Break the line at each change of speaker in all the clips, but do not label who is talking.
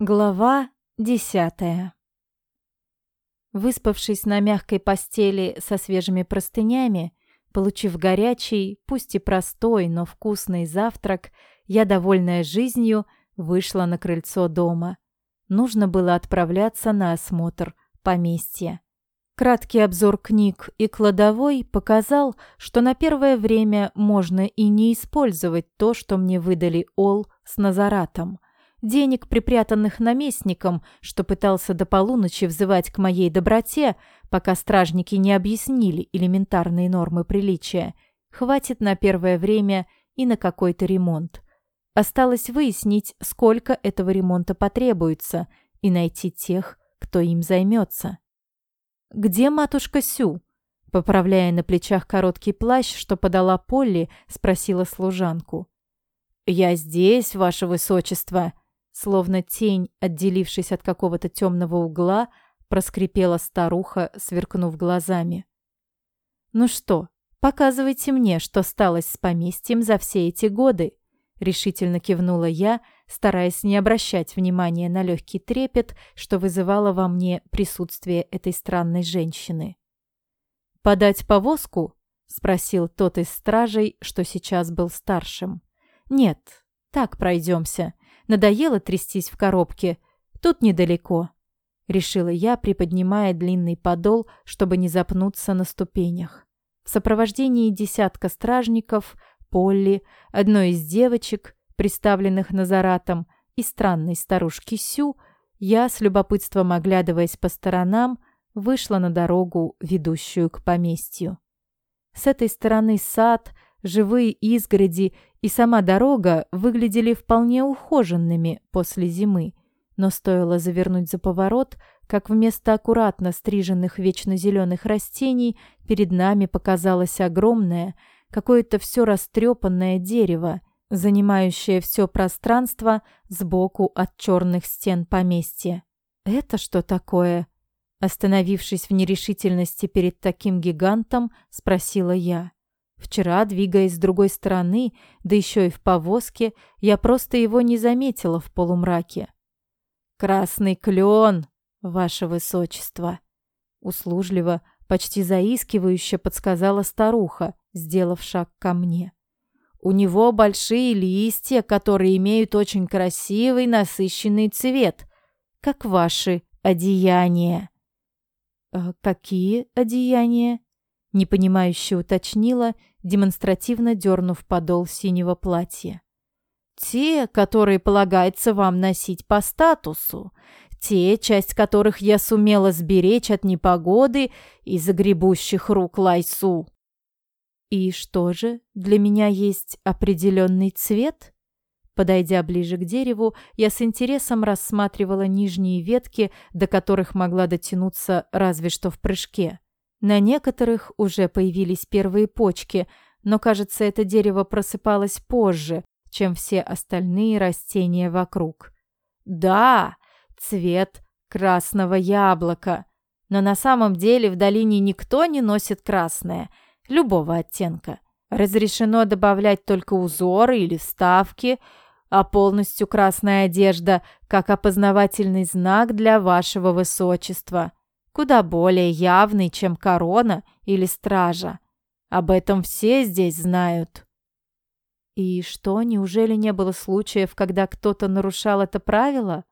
Глава десятая Выспавшись на мягкой постели со свежими простынями, получив горячий, пусть и простой, но вкусный завтрак, я, довольная жизнью, вышла на крыльцо дома. Нужно было отправляться на осмотр поместья. Краткий обзор книг и кладовой показал, что на первое время можно и не использовать то, что мне выдали Ол с Назаратом – Денег, припрятанных наместником, что пытался до полуночи взывать к моей доброте, пока стражники не объяснили элементарные нормы приличия, хватит на первое время и на какой-то ремонт. Осталось выяснить, сколько этого ремонта потребуется, и найти тех, кто им займется. «Где матушка Сю?» Поправляя на плечах короткий плащ, что подала Полли, спросила служанку. «Я здесь, ваше высочество», Словно тень, отделившись от какого-то темного угла, проскрипела старуха, сверкнув глазами. «Ну что, показывайте мне, что сталось с поместьем за все эти годы», решительно кивнула я, стараясь не обращать внимания на легкий трепет, что вызывало во мне присутствие этой странной женщины. «Подать повозку?» — спросил тот из стражей, что сейчас был старшим. «Нет, так пройдемся. Надоело трястись в коробке. Тут недалеко. Решила я, приподнимая длинный подол, чтобы не запнуться на ступенях. В сопровождении десятка стражников, Полли, одной из девочек, приставленных Назаратом, и странной старушки Сю, я, с любопытством оглядываясь по сторонам, вышла на дорогу, ведущую к поместью. С этой стороны сад, живые изгороди и сама дорога выглядели вполне ухоженными после зимы, но стоило завернуть за поворот, как вместо аккуратно стриженных вечно зеленых растений перед нами показалось огромное, какое-то все растрепанное дерево, занимающее все пространство сбоку от черных стен поместья. «Это что такое?» Остановившись в нерешительности перед таким гигантом, спросила я. Вчера, двигаясь с другой стороны, да еще и в повозке, я просто его не заметила в полумраке. «Красный клен, ваше высочество!» Услужливо, почти заискивающе подсказала старуха, сделав шаг ко мне. «У него большие листья, которые имеют очень красивый насыщенный цвет, как ваши одеяния». «А какие одеяния?» непонимающе уточнила, демонстративно дернув подол синего платья. «Те, которые полагается вам носить по статусу, те, часть которых я сумела сберечь от непогоды и загребущих рук Лайсу». «И что же, для меня есть определенный цвет?» Подойдя ближе к дереву, я с интересом рассматривала нижние ветки, до которых могла дотянуться разве что в прыжке. На некоторых уже появились первые почки, но, кажется, это дерево просыпалось позже, чем все остальные растения вокруг. Да, цвет красного яблока. Но на самом деле в долине никто не носит красное, любого оттенка. Разрешено добавлять только узоры или вставки, а полностью красная одежда как опознавательный знак для вашего высочества куда более явный, чем корона или стража. Об этом все здесь знают. И что, неужели не было случаев, когда кто-то нарушал это правило?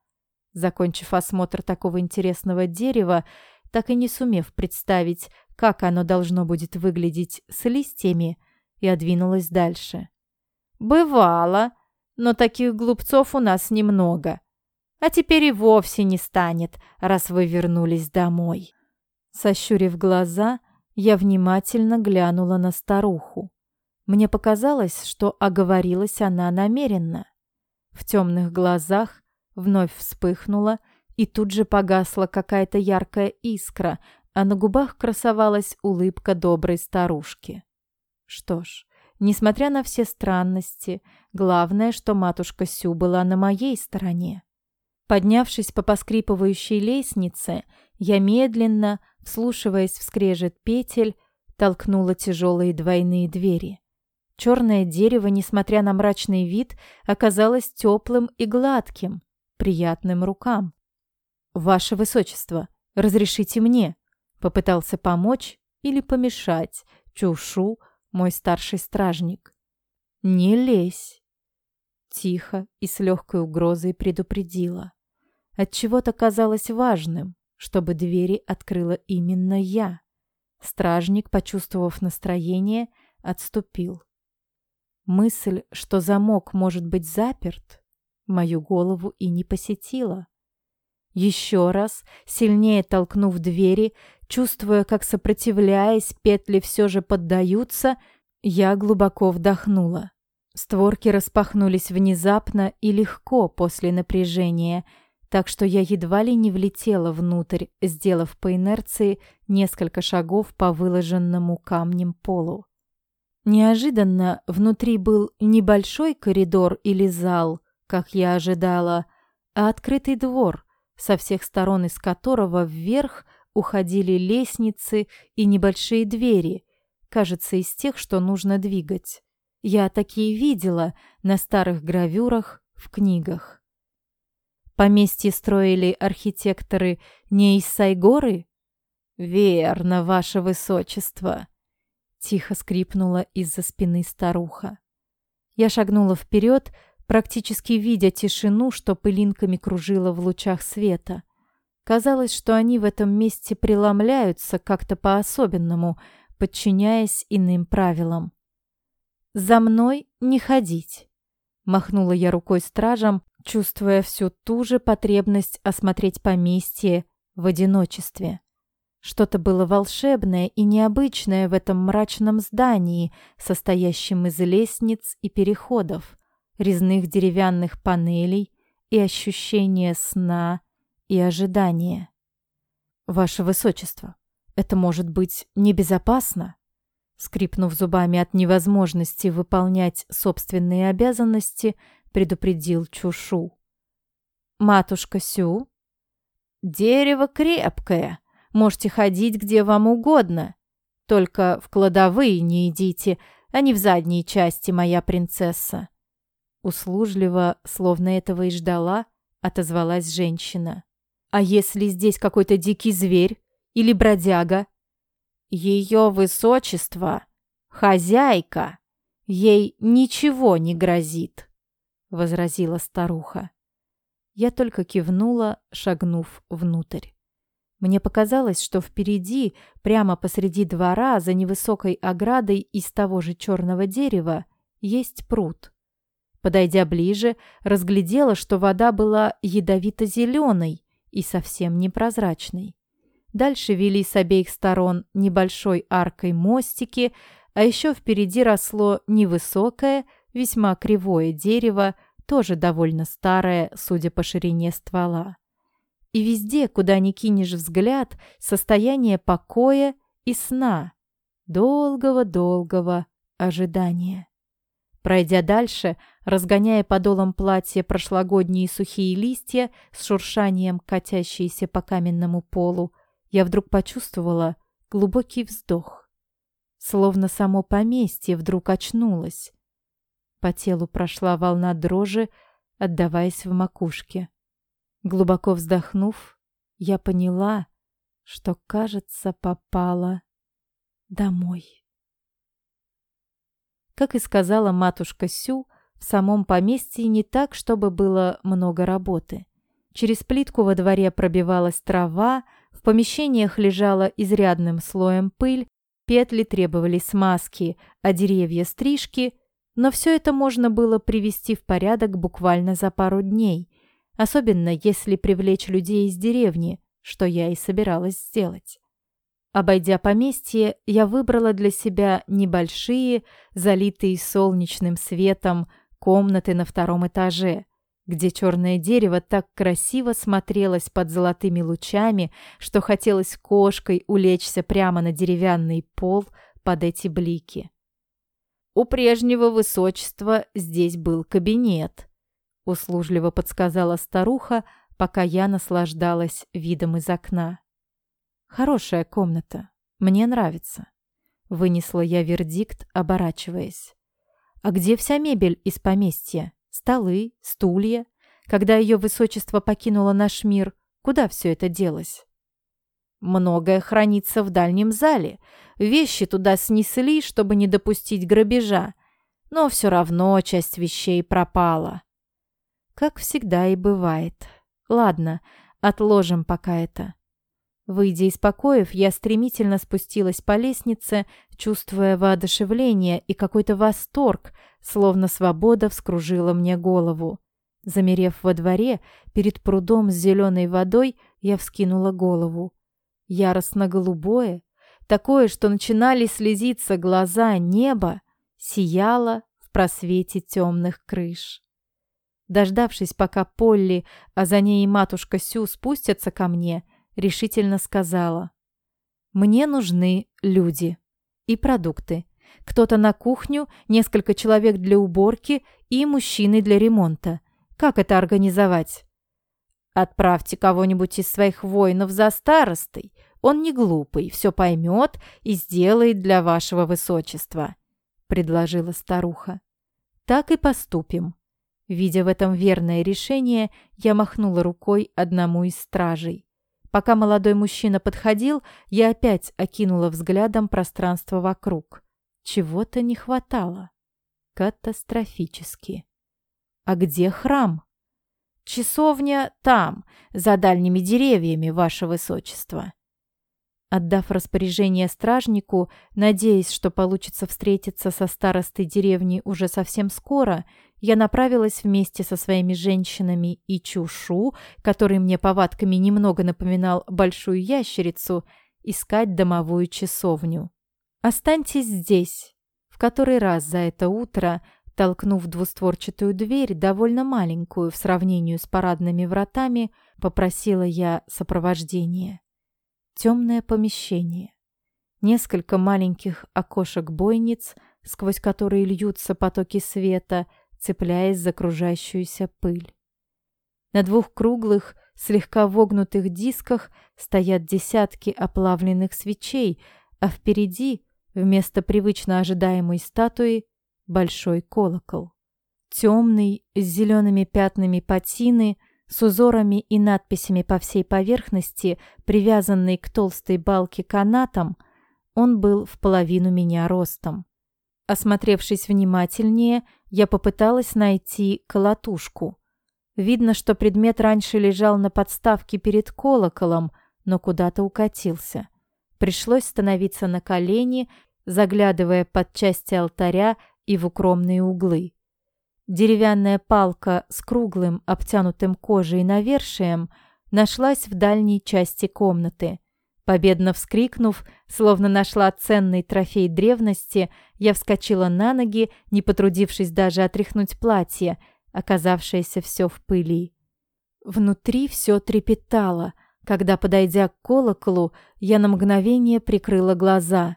Закончив осмотр такого интересного дерева, так и не сумев представить, как оно должно будет выглядеть с листьями, я двинулась дальше. «Бывало, но таких глупцов у нас немного. А теперь и вовсе не станет, раз вы вернулись домой. Сощурив глаза, я внимательно глянула на старуху. Мне показалось, что оговорилась она намеренно. В темных глазах вновь вспыхнула и тут же погасла какая-то яркая искра, а на губах красовалась улыбка доброй старушки. Что ж, несмотря на все странности, главное, что матушка Сю была на моей стороне. Поднявшись по поскрипывающей лестнице, я медленно, вслушиваясь в скрежет петель, толкнула тяжелые двойные двери. Черное дерево, несмотря на мрачный вид, оказалось теплым и гладким. приятным рукам. «Ваше Высочество, разрешите мне?» Попытался помочь или помешать Чушу, мой старший стражник. «Не лезь!» Тихо и с легкой угрозой предупредила. Отчего-то казалось важным, чтобы двери открыла именно я. Стражник, почувствовав настроение, отступил. Мысль, что замок может быть заперт, мою голову и не посетила. Еще раз, сильнее толкнув двери, чувствуя, как сопротивляясь, петли все же поддаются, я глубоко вдохнула. Створки распахнулись внезапно и легко после напряжения, так что я едва ли не влетела внутрь, сделав по инерции несколько шагов по выложенному камнем полу. Неожиданно внутри был небольшой коридор или зал, как я ожидала, а открытый двор, со всех сторон из которого вверх уходили лестницы и небольшие двери, кажется, из тех, что нужно двигать. Я такие видела на старых гравюрах в книгах. Поместье строили архитекторы не из Сайгоры? Верно, ваше высочество. Тихо скрипнула из-за спины старуха. Я шагнула вперед, практически видя тишину, что пылинками кружила в лучах света. Казалось, что они в этом месте преломляются как-то по-особенному, подчиняясь иным правилам. «За мной не ходить!» Махнула я рукой стражам, чувствуя всю ту же потребность осмотреть поместье в одиночестве. Что-то было волшебное и необычное в этом мрачном здании, состоящем из лестниц и переходов резных деревянных панелей и ощущение сна и ожидания. «Ваше Высочество, это может быть небезопасно?» Скрипнув зубами от невозможности выполнять собственные обязанности, предупредил Чушу. «Матушка Сю?» «Дерево крепкое. Можете ходить где вам угодно. Только в кладовые не идите, а не в задней части, моя принцесса. Услужливо, словно этого и ждала, отозвалась женщина. «А если здесь какой-то дикий зверь или бродяга?» «Ее высочество — хозяйка, ей ничего не грозит», — возразила старуха. Я только кивнула, шагнув внутрь. Мне показалось, что впереди, прямо посреди двора, за невысокой оградой из того же черного дерева, есть пруд. Подойдя ближе, разглядела, что вода была ядовито-зеленой и совсем непрозрачной. Дальше вели с обеих сторон небольшой аркой мостики, а еще впереди росло невысокое, весьма кривое дерево, тоже довольно старое, судя по ширине ствола. И везде, куда ни кинешь взгляд, состояние покоя и сна, долгого-долгого ожидания. Пройдя дальше, разгоняя подолом платья прошлогодние сухие листья с шуршанием, катящиеся по каменному полу, я вдруг почувствовала глубокий вздох. Словно само поместье вдруг очнулось. По телу прошла волна дрожи, отдаваясь в макушке. Глубоко вздохнув, я поняла, что, кажется, попала домой. Как и сказала матушка Сю, в самом поместье не так, чтобы было много работы. Через плитку во дворе пробивалась трава, в помещениях лежала изрядным слоем пыль, петли требовали смазки, а деревья – стрижки, но все это можно было привести в порядок буквально за пару дней, особенно если привлечь людей из деревни, что я и собиралась сделать. Обойдя поместье, я выбрала для себя небольшие, залитые солнечным светом, комнаты на втором этаже, где черное дерево так красиво смотрелось под золотыми лучами, что хотелось кошкой улечься прямо на деревянный пол под эти блики. У прежнего высочества здесь был кабинет, услужливо подсказала старуха, пока я наслаждалась видом из окна. Хорошая комната. Мне нравится. Вынесла я вердикт, оборачиваясь. А где вся мебель из поместья? Столы, стулья? Когда ее высочество покинуло наш мир, куда все это делось? Многое хранится в дальнем зале. Вещи туда снесли, чтобы не допустить грабежа. Но все равно часть вещей пропала. Как всегда и бывает. Ладно, отложим пока это. Выйдя из покоев, я стремительно спустилась по лестнице, чувствуя воодушевление и какой-то восторг, словно свобода вскружила мне голову. Замерев во дворе, перед прудом с зеленой водой, я вскинула голову. Яростно-голубое, такое, что начинали слезиться глаза неба, сияло в просвете темных крыш. Дождавшись, пока Полли, а за ней и матушка Сю спустятся ко мне, решительно сказала. «Мне нужны люди и продукты. Кто-то на кухню, несколько человек для уборки и мужчины для ремонта. Как это организовать?» «Отправьте кого-нибудь из своих воинов за старостой. Он не глупый, все поймет и сделает для вашего высочества», — предложила старуха. «Так и поступим». Видя в этом верное решение, я махнула рукой одному из стражей. Пока молодой мужчина подходил, я опять окинула взглядом пространство вокруг. Чего-то не хватало. Катастрофически. А где храм? Часовня там, за дальними деревьями, ваше высочество. Отдав распоряжение стражнику, надеясь, что получится встретиться со старостой деревни уже совсем скоро, я направилась вместе со своими женщинами и Чушу, который мне повадками немного напоминал большую ящерицу, искать домовую часовню. «Останьтесь здесь», — в который раз за это утро, толкнув двустворчатую дверь, довольно маленькую в сравнении с парадными вратами, попросила я сопровождения. Темное помещение. Несколько маленьких окошек-бойниц, сквозь которые льются потоки света, цепляясь за окружающуюся пыль. На двух круглых, слегка вогнутых дисках стоят десятки оплавленных свечей, а впереди, вместо привычно ожидаемой статуи, большой колокол. Темный, с зелеными пятнами патины, с узорами и надписями по всей поверхности, привязанный к толстой балке канатом, он был в половину меня ростом. Осмотревшись внимательнее, я попыталась найти колотушку. Видно, что предмет раньше лежал на подставке перед колоколом, но куда-то укатился. Пришлось становиться на колени, заглядывая под части алтаря и в укромные углы. Деревянная палка с круглым, обтянутым кожей навершием нашлась в дальней части комнаты. Победно вскрикнув, словно нашла ценный трофей древности, я вскочила на ноги, не потрудившись даже отряхнуть платье, оказавшееся все в пыли. Внутри все трепетало, когда, подойдя к колоколу, я на мгновение прикрыла глаза.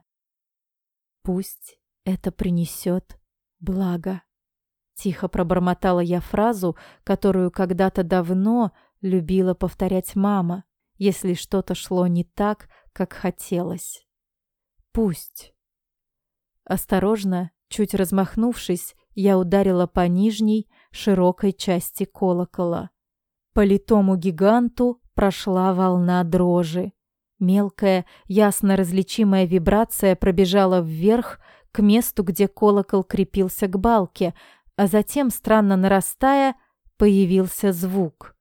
«Пусть это принесет благо». Тихо пробормотала я фразу, которую когда-то давно любила повторять мама, если что-то шло не так, как хотелось. Пусть. Осторожно, чуть размахнувшись, я ударила по нижней, широкой части колокола. По литому гиганту прошла волна дрожи. Мелкая, ясно различимая вибрация пробежала вверх к месту, где колокол крепился к балке, а затем, странно нарастая, появился звук.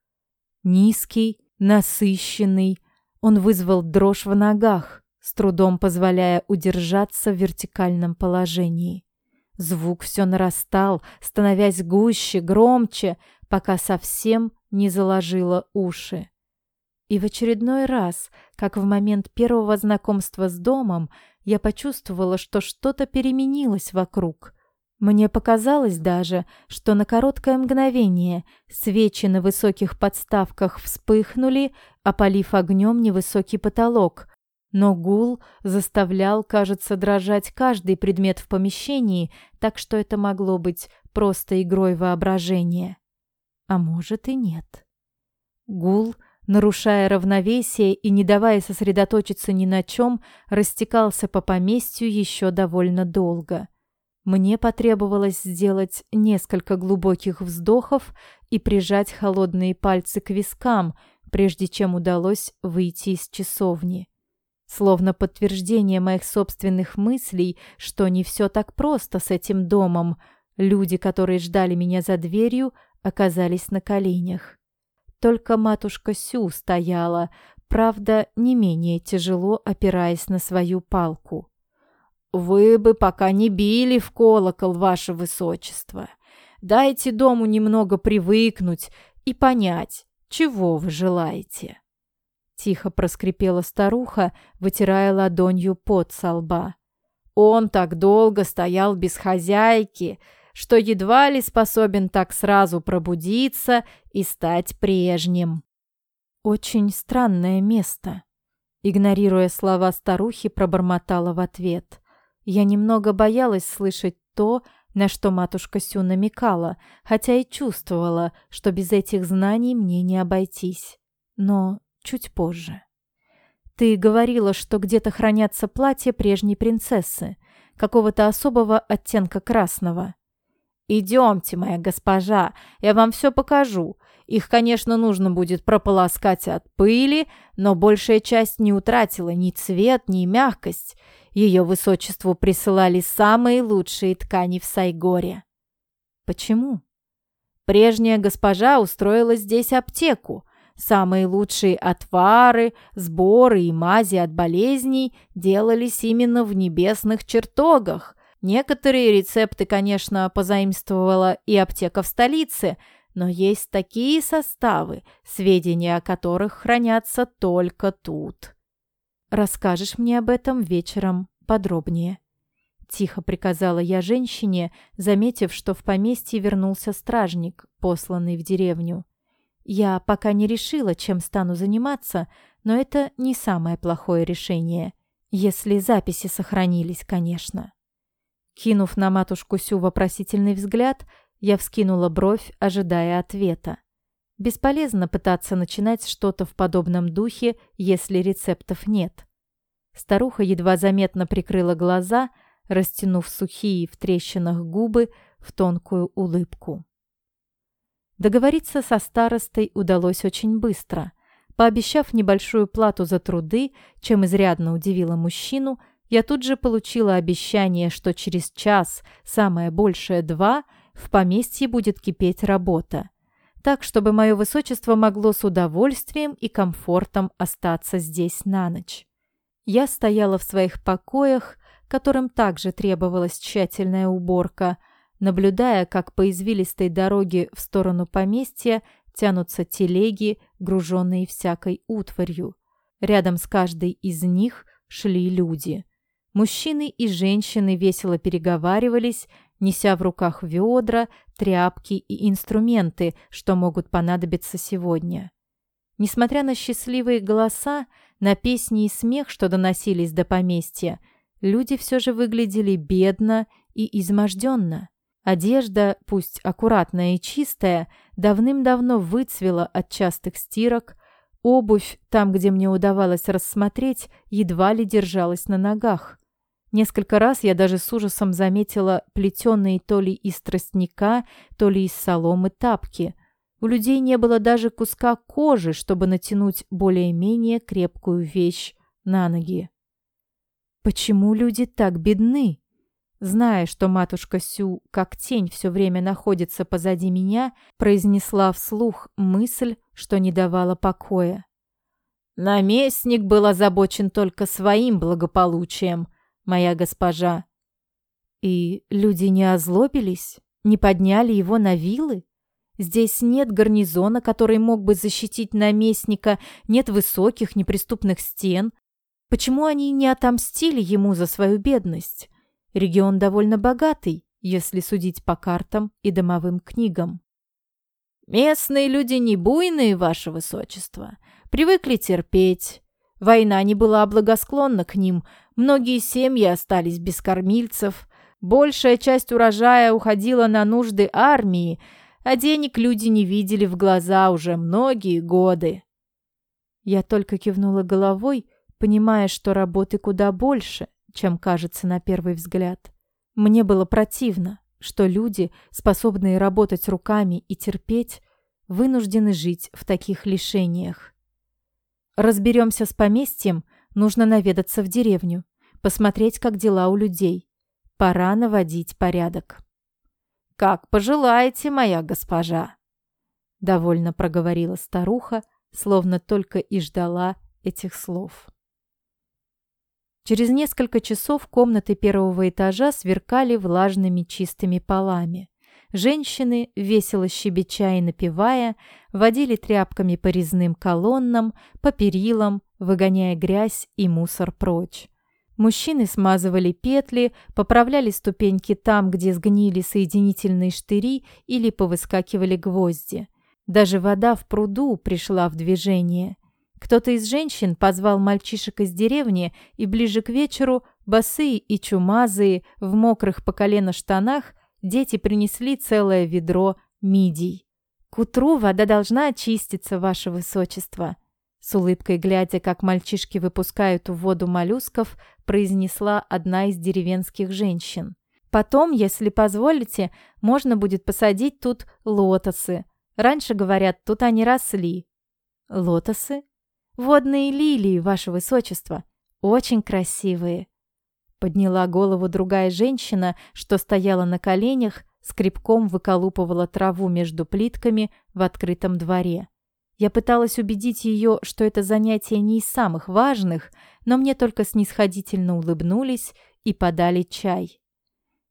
Низкий, насыщенный, он вызвал дрожь в ногах, с трудом позволяя удержаться в вертикальном положении. Звук все нарастал, становясь гуще, громче, пока совсем не заложило уши. И в очередной раз, как в момент первого знакомства с домом, я почувствовала, что что-то переменилось вокруг. Мне показалось даже, что на короткое мгновение свечи на высоких подставках вспыхнули, опалив огнем невысокий потолок. Но гул заставлял, кажется, дрожать каждый предмет в помещении, так что это могло быть просто игрой воображения. А может и нет. Гул, нарушая равновесие и не давая сосредоточиться ни на чем, растекался по поместью еще довольно долго. Мне потребовалось сделать несколько глубоких вздохов и прижать холодные пальцы к вискам, прежде чем удалось выйти из часовни. Словно подтверждение моих собственных мыслей, что не все так просто с этим домом, люди, которые ждали меня за дверью, оказались на коленях. Только матушка Сю стояла, правда, не менее тяжело опираясь на свою палку. «Вы бы пока не били в колокол, ваше высочество. Дайте дому немного привыкнуть и понять, чего вы желаете». Тихо проскрипела старуха, вытирая ладонью пот со лба. «Он так долго стоял без хозяйки, что едва ли способен так сразу пробудиться и стать прежним». «Очень странное место», — игнорируя слова старухи, пробормотала в ответ. Я немного боялась слышать то, на что матушка Сю намекала, хотя и чувствовала, что без этих знаний мне не обойтись. Но чуть позже. Ты говорила, что где-то хранятся платья прежней принцессы, какого-то особого оттенка красного. «Идемте, моя госпожа, я вам все покажу. Их, конечно, нужно будет прополоскать от пыли, но большая часть не утратила ни цвет, ни мягкость. Ее высочеству присылали самые лучшие ткани в Сайгоре». «Почему?» Прежняя госпожа устроила здесь аптеку, Самые лучшие отвары, сборы и мази от болезней делались именно в небесных чертогах. Некоторые рецепты, конечно, позаимствовала и аптека в столице, но есть такие составы, сведения о которых хранятся только тут. Расскажешь мне об этом вечером подробнее. Тихо приказала я женщине, заметив, что в поместье вернулся стражник, посланный в деревню. Я пока не решила, чем стану заниматься, но это не самое плохое решение, если записи сохранились, конечно. Кинув на матушку Сю вопросительный взгляд, я вскинула бровь, ожидая ответа. Бесполезно пытаться начинать что-то в подобном духе, если рецептов нет. Старуха едва заметно прикрыла глаза, растянув сухие в трещинах губы в тонкую улыбку. Договориться со старостой удалось очень быстро. Пообещав небольшую плату за труды, чем изрядно удивила мужчину, я тут же получила обещание, что через час, самое большее два, в поместье будет кипеть работа. Так, чтобы мое высочество могло с удовольствием и комфортом остаться здесь на ночь. Я стояла в своих покоях, которым также требовалась тщательная уборка, наблюдая, как по извилистой дороге в сторону поместья тянутся телеги, груженные всякой утварью. Рядом с каждой из них шли люди. Мужчины и женщины весело переговаривались, неся в руках ведра, тряпки и инструменты, что могут понадобиться сегодня. Несмотря на счастливые голоса, на песни и смех, что доносились до поместья, люди все же выглядели бедно и изможденно. Одежда, пусть аккуратная и чистая, давным-давно выцвела от частых стирок, обувь, там, где мне удавалось рассмотреть, едва ли держалась на ногах. Несколько раз я даже с ужасом заметила плетеные то ли из тростника, то ли из соломы тапки. У людей не было даже куска кожи, чтобы натянуть более-менее крепкую вещь на ноги. Почему люди так бедны? Зная, что матушка Сю, как тень, все время находится позади меня, произнесла вслух мысль, что не давала покоя. «Наместник был озабочен только своим благополучием, моя госпожа». «И люди не озлобились? Не подняли его на вилы? Здесь нет гарнизона, который мог бы защитить наместника, нет высоких неприступных стен. Почему они не отомстили ему за свою бедность?» Регион довольно богатый, если судить по картам и домовым книгам. Местные люди не буйные, ваше высочество, привыкли терпеть. Война не была благосклонна к ним, многие семьи остались без кормильцев, большая часть урожая уходила на нужды армии, а денег люди не видели в глаза уже многие годы. Я только кивнула головой, понимая, что работы куда больше, чем кажется на первый взгляд. Мне было противно, что люди, способные работать руками и терпеть, вынуждены жить в таких лишениях. Разберемся с поместьем, нужно наведаться в деревню, посмотреть, как дела у людей. Пора наводить порядок. «Как пожелаете, моя госпожа!» Довольно проговорила старуха, словно только и ждала этих слов. Через несколько часов комнаты первого этажа сверкали влажными чистыми полами. Женщины, весело щебеча и напевая, водили тряпками по резным колоннам, по перилам, выгоняя грязь и мусор прочь. Мужчины смазывали петли, поправляли ступеньки там, где сгнили соединительные штыри или повыскакивали гвозди. Даже вода в пруду пришла в движение. Кто-то из женщин позвал мальчишек из деревни, и ближе к вечеру, босые и чумазые, в мокрых по колено штанах, дети принесли целое ведро мидий. «К утру вода должна очиститься, ваше высочество», с улыбкой глядя, как мальчишки выпускают в воду моллюсков, произнесла одна из деревенских женщин. «Потом, если позволите, можно будет посадить тут лотосы. Раньше, говорят, тут они росли». «Лотосы?» «Водные лилии, ваше высочество. Очень красивые». Подняла голову другая женщина, что стояла на коленях, скребком выколупывала траву между плитками в открытом дворе. Я пыталась убедить ее, что это занятие не из самых важных, но мне только снисходительно улыбнулись и подали чай.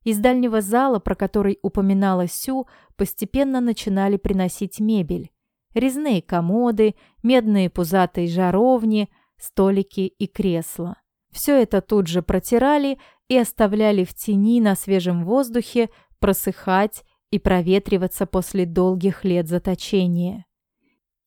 Из дальнего зала, про который упоминала Сю, постепенно начинали приносить мебель резные комоды, медные пузатые жаровни, столики и кресла. Все это тут же протирали и оставляли в тени на свежем воздухе просыхать и проветриваться после долгих лет заточения.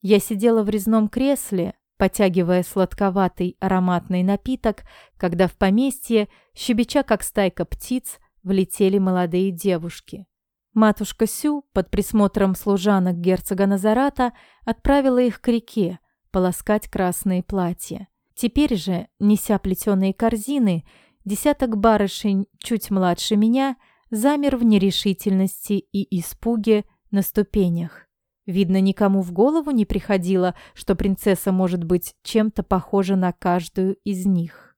Я сидела в резном кресле, потягивая сладковатый ароматный напиток, когда в поместье, щебеча как стайка птиц, влетели молодые девушки. Матушка Сю под присмотром служанок герцога Назарата отправила их к реке полоскать красные платья. Теперь же, неся плетеные корзины, десяток барышень чуть младше меня замер в нерешительности и испуге на ступенях. Видно, никому в голову не приходило, что принцесса может быть чем-то похожа на каждую из них.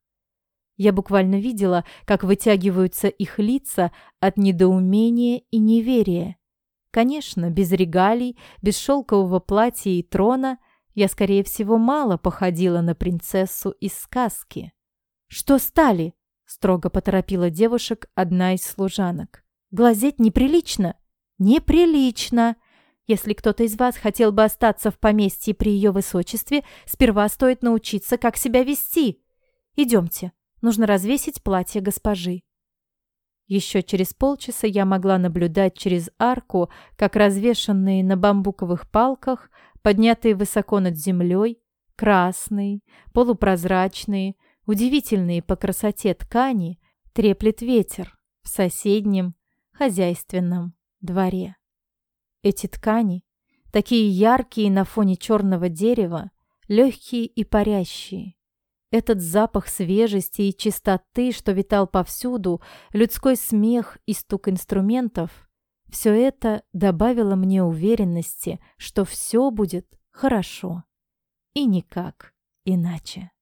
Я буквально видела, как вытягиваются их лица от недоумения и неверия. Конечно, без регалий, без шелкового платья и трона я, скорее всего, мало походила на принцессу из сказки. «Что стали?» — строго поторопила девушек одна из служанок. «Глазеть неприлично!» «Неприлично!» Если кто-то из вас хотел бы остаться в поместье при ее высочестве, сперва стоит научиться, как себя вести. Идемте, Нужно развесить платье госпожи. Еще через полчаса я могла наблюдать через арку, как развешанные на бамбуковых палках, поднятые высоко над землей, красные, полупрозрачные, удивительные по красоте ткани, треплет ветер в соседнем хозяйственном дворе. Эти ткани, такие яркие на фоне черного дерева, легкие и парящие, этот запах свежести и чистоты, что витал повсюду, людской смех и стук инструментов — все это добавило мне уверенности, что все будет хорошо. И никак иначе.